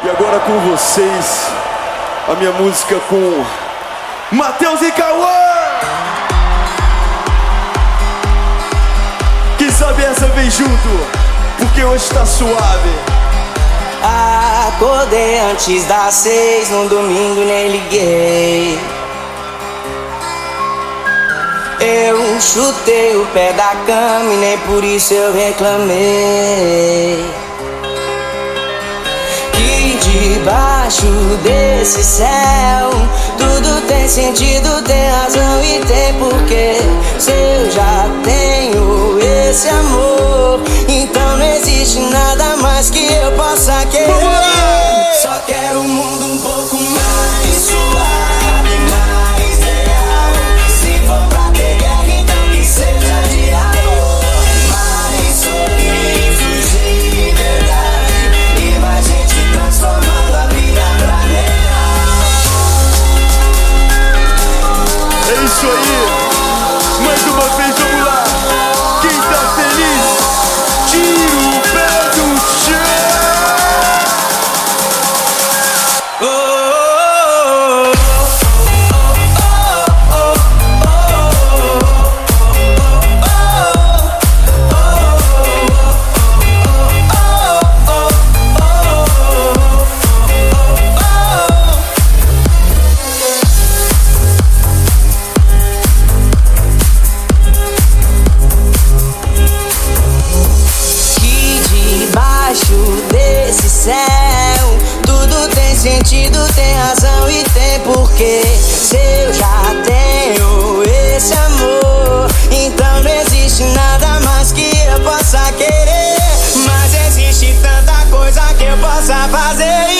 E agora com vocês, a minha música com Matheus e Cauã. Quem sabe essa vem junto, porque hoje tá suave. Acordei antes das seis, no domingo nem liguei. Eu chutei o pé da cama e nem por isso eu reclamei. Debaixo desse céu tudo tem sentido, tem razão e tem porquê. Se eu já tenho esse amor, então não existe nada mais que eu possa céu tudo tem sentido, tem razão e tem porquê. Se eu já tenho esse amor, então não existe nada mais que eu possa querer. Mas existe tanta coisa que eu possa fazer